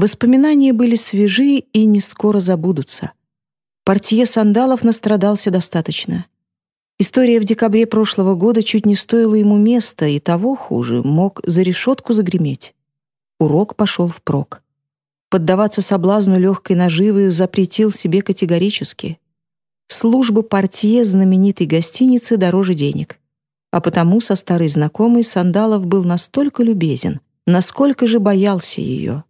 Воспоминания были свежи и не скоро забудутся. Портье сандалов настрадался достаточно. История в декабре прошлого года чуть не стоила ему места, и того хуже, мог за решетку загреметь. Урок пошел впрок. Поддаваться соблазну легкой наживы запретил себе категорически. Служба портье знаменитой гостиницы дороже денег. А потому со старой знакомой Сандалов был настолько любезен, насколько же боялся ее.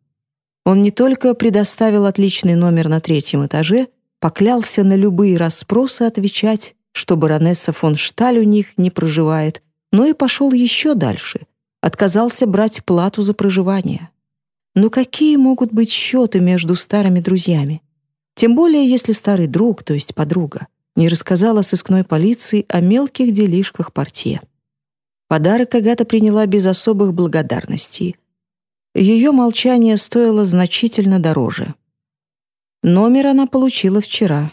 Он не только предоставил отличный номер на третьем этаже, поклялся на любые расспросы отвечать, что баронесса фон Шталь у них не проживает, но и пошел еще дальше, отказался брать плату за проживание. Но какие могут быть счеты между старыми друзьями? Тем более, если старый друг, то есть подруга, не рассказала сыскной полиции о мелких делишках портье. Подарок Агата приняла без особых благодарностей. Ее молчание стоило значительно дороже. Номер она получила вчера.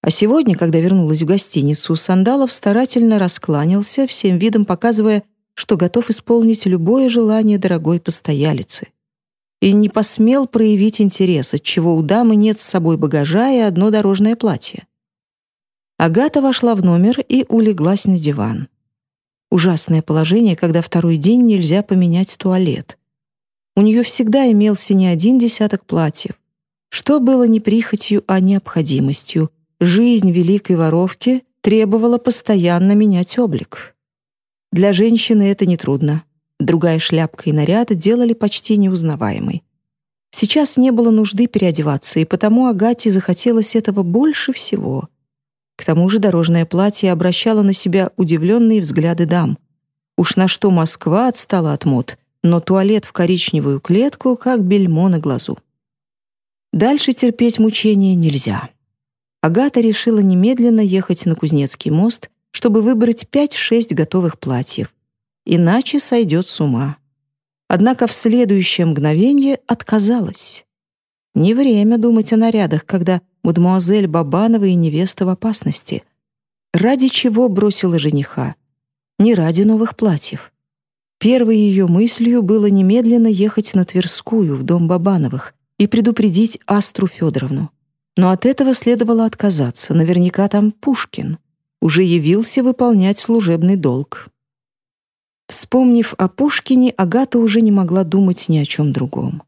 А сегодня, когда вернулась в гостиницу, Сандалов старательно раскланялся, всем видом показывая, что готов исполнить любое желание дорогой постоялицы. И не посмел проявить интерес, отчего у дамы нет с собой багажа и одно дорожное платье. Агата вошла в номер и улеглась на диван. Ужасное положение, когда второй день нельзя поменять туалет. У нее всегда имелся не один десяток платьев. Что было не прихотью, а необходимостью, жизнь великой воровки требовала постоянно менять облик. Для женщины это нетрудно. Другая шляпка и наряд делали почти неузнаваемой. Сейчас не было нужды переодеваться, и потому Агате захотелось этого больше всего. К тому же дорожное платье обращало на себя удивленные взгляды дам. Уж на что Москва отстала от мод, но туалет в коричневую клетку, как бельмо на глазу. Дальше терпеть мучения нельзя. Агата решила немедленно ехать на Кузнецкий мост, чтобы выбрать 5-6 готовых платьев. Иначе сойдет с ума. Однако в следующее мгновение отказалась. Не время думать о нарядах, когда мадемуазель Бабанова и невеста в опасности. Ради чего бросила жениха? Не ради новых платьев. Первой ее мыслью было немедленно ехать на Тверскую, в дом Бабановых, и предупредить Астру Федоровну. Но от этого следовало отказаться. Наверняка там Пушкин. Уже явился выполнять служебный долг. Вспомнив о Пушкине, Агата уже не могла думать ни о чем другом.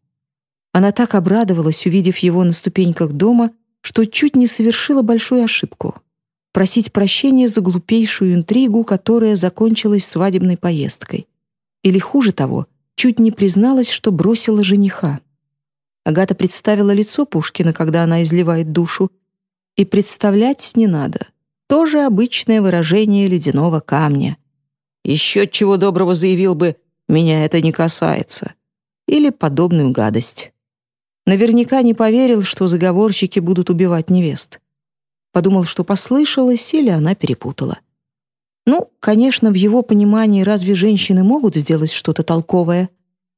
Она так обрадовалась, увидев его на ступеньках дома, что чуть не совершила большую ошибку — просить прощения за глупейшую интригу, которая закончилась свадебной поездкой. Или, хуже того, чуть не призналась, что бросила жениха. Агата представила лицо Пушкина, когда она изливает душу, и представлять не надо. Тоже обычное выражение ледяного камня. Еще чего доброго заявил бы «меня это не касается» или подобную гадость. Наверняка не поверил, что заговорщики будут убивать невест. Подумал, что послышалось или она перепутала. Ну, конечно, в его понимании разве женщины могут сделать что-то толковое?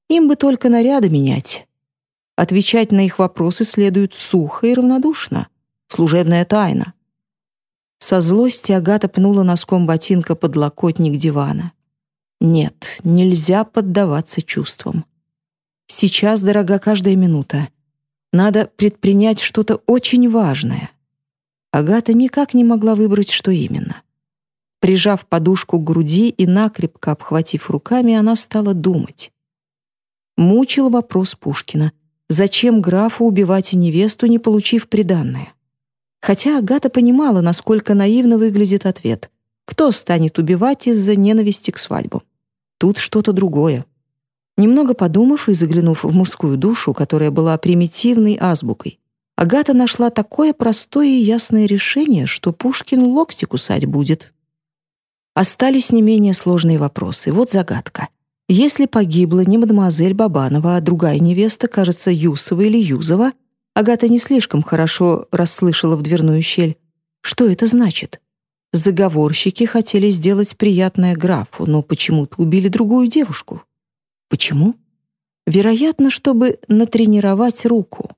Им бы только наряды менять. Отвечать на их вопросы следует сухо и равнодушно. Служебная тайна. Со злости Агата пнула носком ботинка под локотник дивана. Нет, нельзя поддаваться чувствам. Сейчас дорога каждая минута. Надо предпринять что-то очень важное. Агата никак не могла выбрать, что именно. Прижав подушку к груди и накрепко обхватив руками, она стала думать. Мучил вопрос Пушкина. Зачем графу убивать невесту, не получив приданное? Хотя Агата понимала, насколько наивно выглядит ответ. Кто станет убивать из-за ненависти к свадьбу? Тут что-то другое. Немного подумав и заглянув в мужскую душу, которая была примитивной азбукой, Агата нашла такое простое и ясное решение, что Пушкин локти кусать будет. Остались не менее сложные вопросы. Вот загадка. Если погибла не мадемуазель Бабанова, а другая невеста, кажется, Юсова или Юзова, Агата не слишком хорошо расслышала в дверную щель. Что это значит? Заговорщики хотели сделать приятное графу, но почему-то убили другую девушку. Почему? Вероятно, чтобы натренировать руку.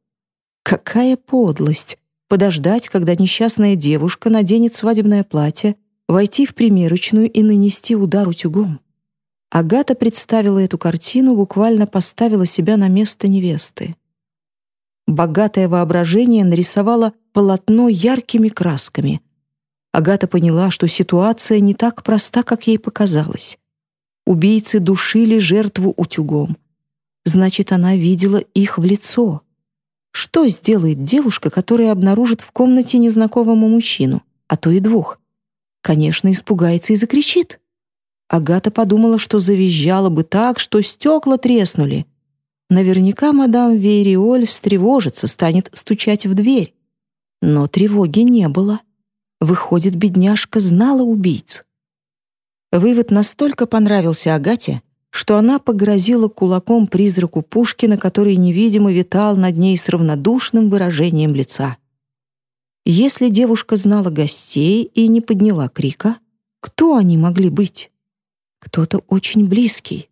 Какая подлость! Подождать, когда несчастная девушка наденет свадебное платье, войти в примерочную и нанести удар утюгом. Агата представила эту картину, буквально поставила себя на место невесты. Богатое воображение нарисовало полотно яркими красками. Агата поняла, что ситуация не так проста, как ей показалось. Убийцы душили жертву утюгом. Значит, она видела их в лицо. Что сделает девушка, которая обнаружит в комнате незнакомого мужчину, а то и двух? Конечно, испугается и закричит. Агата подумала, что завизжала бы так, что стекла треснули. Наверняка мадам Вериоль встревожится, станет стучать в дверь. Но тревоги не было. Выходит, бедняжка знала убийц. Вывод настолько понравился Агате, что она погрозила кулаком призраку Пушкина, который невидимо витал над ней с равнодушным выражением лица. Если девушка знала гостей и не подняла крика, кто они могли быть? Кто-то очень близкий.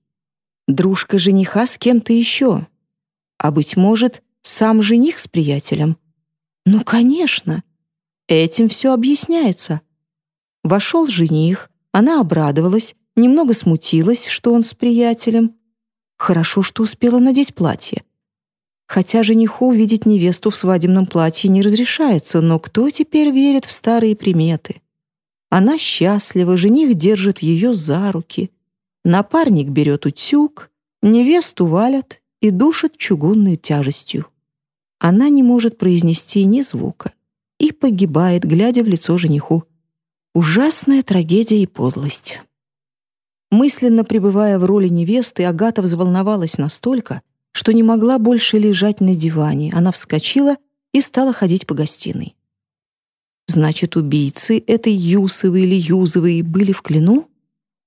Дружка жениха с кем-то еще. А, быть может, сам жених с приятелем. Ну, конечно. Этим все объясняется. Вошел жених, она обрадовалась, немного смутилась, что он с приятелем. Хорошо, что успела надеть платье. Хотя жениху видеть невесту в свадебном платье не разрешается, но кто теперь верит в старые приметы? Она счастлива, жених держит ее за руки. Напарник берет утюг, невесту валят и душат чугунной тяжестью. Она не может произнести ни звука и погибает, глядя в лицо жениху. Ужасная трагедия и подлость. Мысленно пребывая в роли невесты, Агата взволновалась настолько, что не могла больше лежать на диване. Она вскочила и стала ходить по гостиной. Значит, убийцы этой Юсовой или Юзовой были в клену?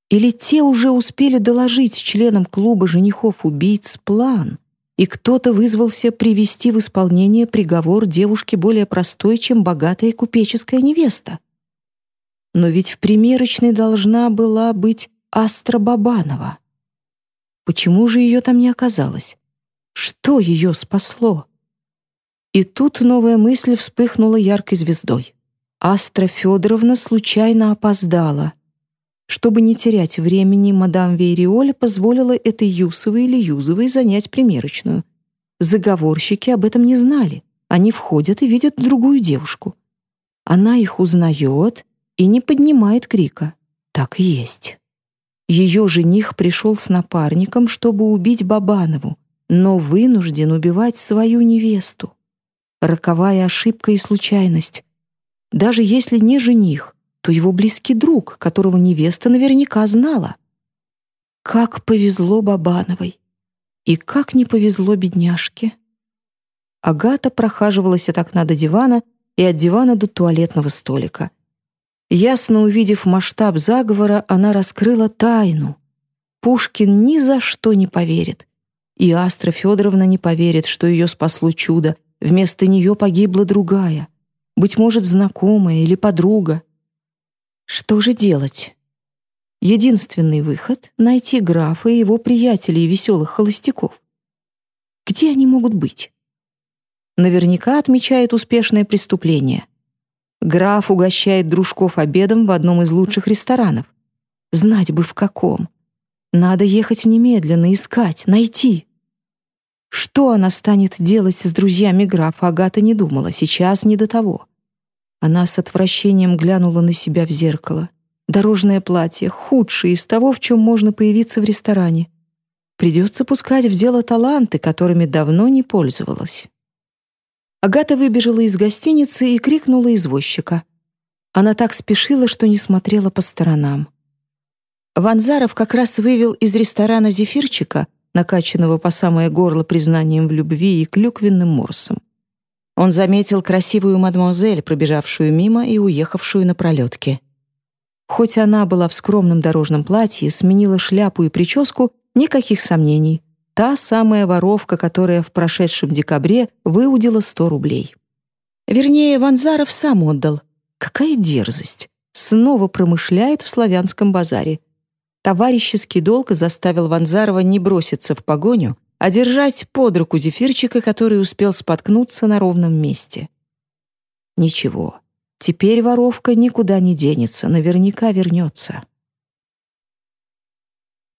Или те уже успели доложить членам клуба женихов-убийц план, и кто-то вызвался привести в исполнение приговор девушке более простой, чем богатая купеческая невеста? Но ведь в примерочной должна была быть Астра Бабанова. Почему же ее там не оказалось? Что ее спасло? И тут новая мысль вспыхнула яркой звездой. Астра Федоровна случайно опоздала. Чтобы не терять времени, мадам Вейриоля позволила этой Юсовой или Юзовой занять примерочную. Заговорщики об этом не знали. Они входят и видят другую девушку. Она их узнает и не поднимает крика. Так и есть. Ее жених пришел с напарником, чтобы убить Бабанову, но вынужден убивать свою невесту. Роковая ошибка и случайность. Даже если не жених, то его близкий друг, которого невеста наверняка знала. Как повезло Бабановой! И как не повезло бедняжке! Агата прохаживалась от окна до дивана и от дивана до туалетного столика — Ясно увидев масштаб заговора, она раскрыла тайну. Пушкин ни за что не поверит. И Астра Федоровна не поверит, что ее спасло чудо. Вместо нее погибла другая. Быть может, знакомая или подруга. Что же делать? Единственный выход — найти графа и его приятелей веселых холостяков. Где они могут быть? Наверняка отмечает успешное преступление. Граф угощает дружков обедом в одном из лучших ресторанов. Знать бы в каком. Надо ехать немедленно, искать, найти. Что она станет делать с друзьями графа, Агата не думала, сейчас не до того. Она с отвращением глянула на себя в зеркало. Дорожное платье, худшее из того, в чем можно появиться в ресторане. Придется пускать в дело таланты, которыми давно не пользовалась. Агата выбежала из гостиницы и крикнула извозчика. Она так спешила, что не смотрела по сторонам. Ванзаров как раз вывел из ресторана зефирчика, накачанного по самое горло признанием в любви и клюквенным морсом. Он заметил красивую мадемуазель, пробежавшую мимо и уехавшую на пролетке. Хоть она была в скромном дорожном платье, сменила шляпу и прическу, никаких сомнений. Та самая воровка, которая в прошедшем декабре выудила 100 рублей. Вернее, Ванзаров сам отдал. Какая дерзость! Снова промышляет в славянском базаре. Товарищеский долг заставил Ванзарова не броситься в погоню, а держать под руку зефирчика, который успел споткнуться на ровном месте. Ничего, теперь воровка никуда не денется, наверняка вернется.